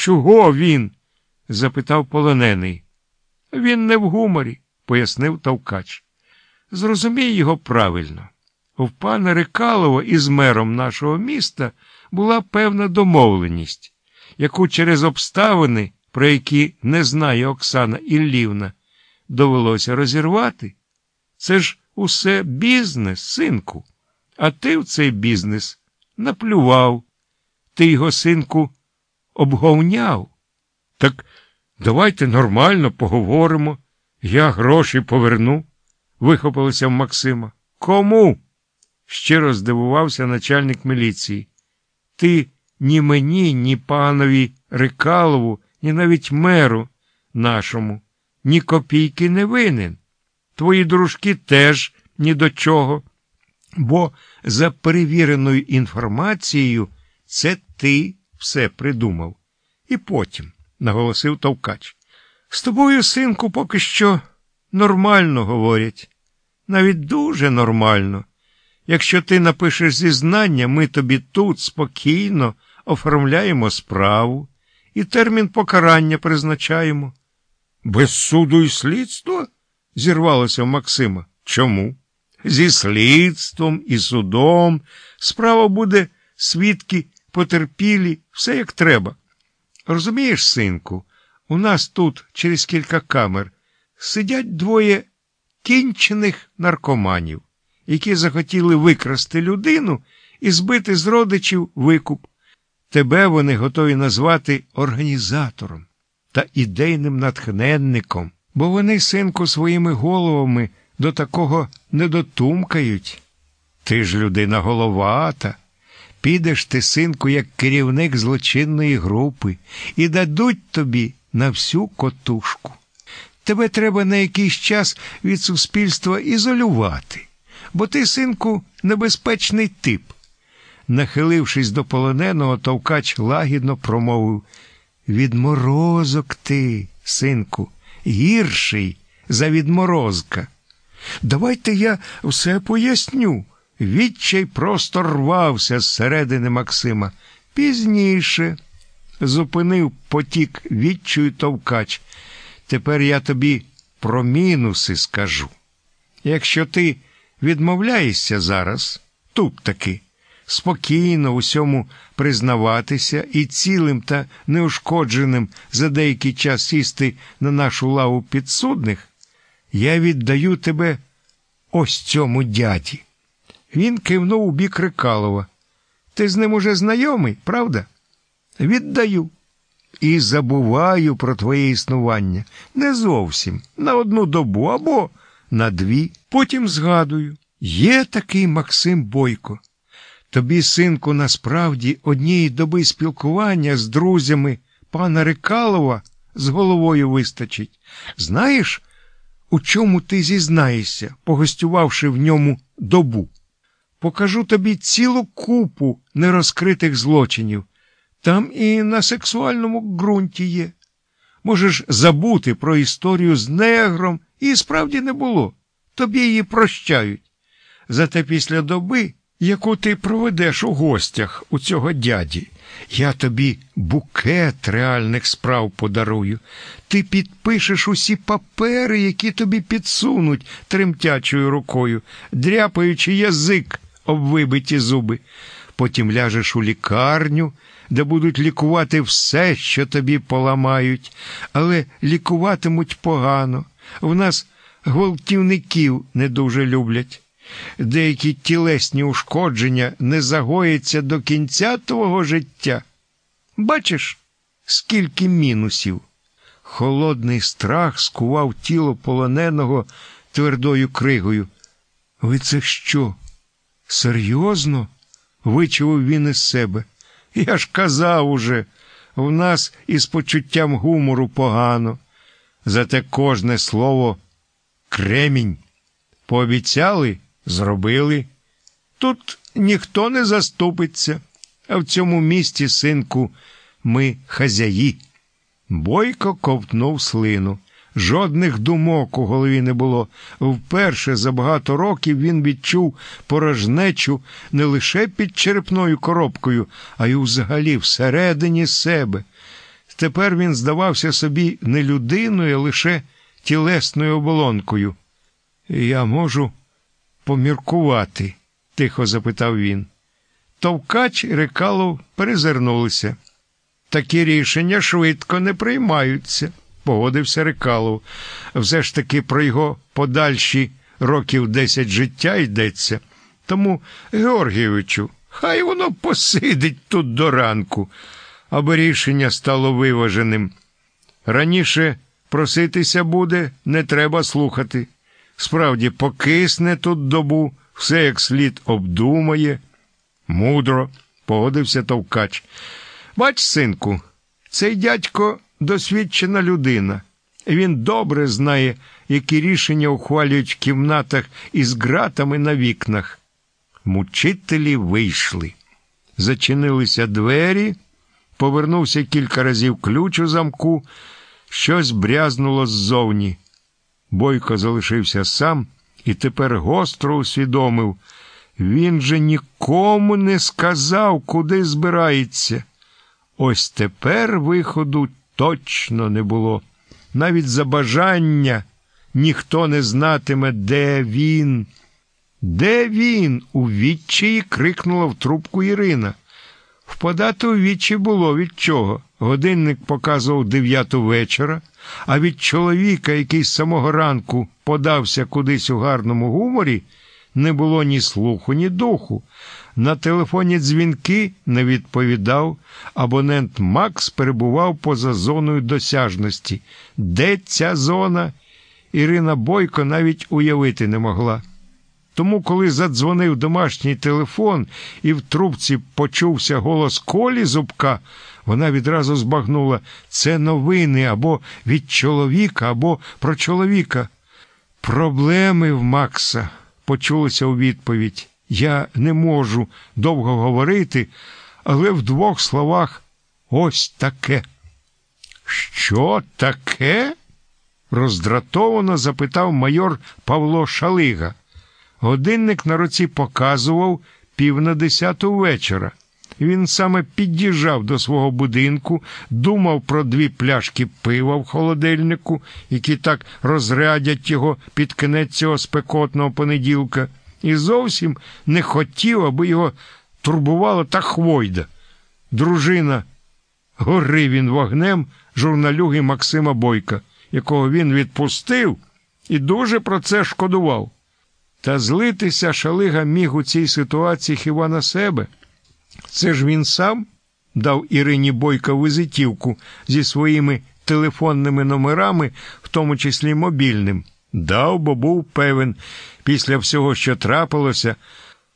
Чого він? запитав полонений. Він не в гуморі, пояснив Товкач. Зрозумій його правильно. У пана Рикалова із мером нашого міста була певна домовленість, яку через обставини, про які не знає Оксана Іллівна, довелося розірвати. Це ж усе бізнес, синку. А ти в цей бізнес наплював. Ти його, синку, обговняв. Так давайте нормально поговоримо. Я гроші поверну, вихопилося в Максима. Кому? щиро здивувався начальник міліції. Ти ні мені, ні панові Рикалову, ні навіть меру нашому, ні копійки не винен. Твої дружки теж ні до чого. Бо за перевіреною інформацією це ти все придумав. І потім, наголосив Товкач, з тобою, синку, поки що нормально говорять, навіть дуже нормально. Якщо ти напишеш зізнання, ми тобі тут спокійно оформляємо справу і термін покарання призначаємо. Без суду і слідства? зірвалося в Максима. Чому? Зі слідством і судом справа буде свідки потерпілі, все як треба. Розумієш, синку, у нас тут через кілька камер сидять двоє кінчених наркоманів, які захотіли викрасти людину і збити з родичів викуп. Тебе вони готові назвати організатором та ідейним натхненником, бо вони, синку, своїми головами до такого не дотумкають. Ти ж людина головата. Підеш ти, синку, як керівник злочинної групи, і дадуть тобі на всю котушку. Тебе треба на якийсь час від суспільства ізолювати, бо ти, синку, небезпечний тип. Нахилившись до полоненого, Товкач лагідно промовив Відморозок ти, синку, гірший за відморозка. Давайте я все поясню. Відчай просто рвався зсередини Максима. Пізніше зупинив потік відчую товкач. Тепер я тобі про мінуси скажу. Якщо ти відмовляєшся зараз, тут таки, спокійно усьому признаватися і цілим та неушкодженим за деякий час сісти на нашу лаву підсудних, я віддаю тебе ось цьому дяді. Він кивнув у бік Рикалова. Ти з ним уже знайомий, правда? Віддаю. І забуваю про твоє існування. Не зовсім на одну добу або на дві. Потім згадую. Є такий Максим Бойко. Тобі, синку, насправді однієї доби спілкування з друзями пана Рикалова з головою вистачить. Знаєш, у чому ти зізнаєшся, погостювавши в ньому добу? Покажу тобі цілу купу нерозкритих злочинів. Там і на сексуальному ґрунті є. Можеш забути про історію з негром, і справді не було. Тобі її прощають. Зате після доби, яку ти проведеш у гостях у цього дяді, я тобі букет реальних справ подарую. Ти підпишеш усі папери, які тобі підсунуть тремтячою рукою, дряпаючи язик об вибиті зуби. Потім ляжеш у лікарню, де будуть лікувати все, що тобі поламають, але лікуватимуть погано. В нас гвалтівників не дуже люблять. Деякі тілесні ушкодження не загояться до кінця твого життя. Бачиш, скільки мінусів. Холодний страх скував тіло полоненого твердою кригою. Ви це що? Серйозно? вичував він із себе. Я ж казав уже, в нас із почуттям гумору погано. Зате кожне слово кремінь. Пообіцяли, зробили. Тут ніхто не заступиться, а в цьому місті, синку, ми хазяї. Бойко ковтнув слину. Жодних думок у голові не було. Вперше за багато років він відчув порожнечу не лише під черепною коробкою, а й взагалі всередині себе. Тепер він здавався собі не людиною, а лише тілесною оболонкою. Я можу поміркувати? тихо запитав він. Товкач і Рекалов перезирнулися. Такі рішення швидко не приймаються, погодився Рекалов. Все ж таки про його подальші років десять життя йдеться. Тому, Георгійовичу, хай воно посидить тут до ранку, аби рішення стало виваженим. Раніше проситися буде, не треба слухати. Справді, покисне тут добу, все як слід обдумає. Мудро, погодився Товкач. Бач, синку, цей дядько досвідчена людина. Він добре знає, які рішення ухвалюють в кімнатах із ґратами на вікнах. Мучителі вийшли. Зачинилися двері, повернувся кілька разів ключ у замку, щось брязнуло ззовні. Бойко залишився сам і тепер гостро усвідомив. Він же нікому не сказав, куди збирається. Ось тепер виходу точно не було. Навіть за бажання ніхто не знатиме, де він. Де він? у відчаї крикнула в трубку Ірина. Впадати у вічі було від чого. Годинник показував дев'яту вечора, а від чоловіка, який з самого ранку подався кудись у гарному гуморі, не було ні слуху, ні духу. На телефоні дзвінки не відповідав. Абонент Макс перебував поза зоною досяжності. Де ця зона? Ірина Бойко навіть уявити не могла. Тому, коли задзвонив домашній телефон і в трубці почувся голос колі зубка, вона відразу збагнула це новини або від чоловіка, або про чоловіка. Проблеми в Макса, почулося у відповідь. Я не можу довго говорити, але в двох словах ось таке. Що таке? роздратовано запитав майор Павло Шалига. Годинник на руці показував пів на десяту вечора. Він саме під'їжджав до свого будинку, думав про дві пляшки пива в холодильнику, які так розрядять його під кінець цього спекотного понеділка, і зовсім не хотів, аби його турбувала та хвойда. Дружина горив він вогнем журналюги Максима Бойка, якого він відпустив і дуже про це шкодував. Та злитися шалига міг у цій ситуації хіба на себе. Це ж він сам дав Ірині Бойка визитівку зі своїми телефонними номерами, в тому числі мобільним. Дав, бо був певен, після всього, що трапилося,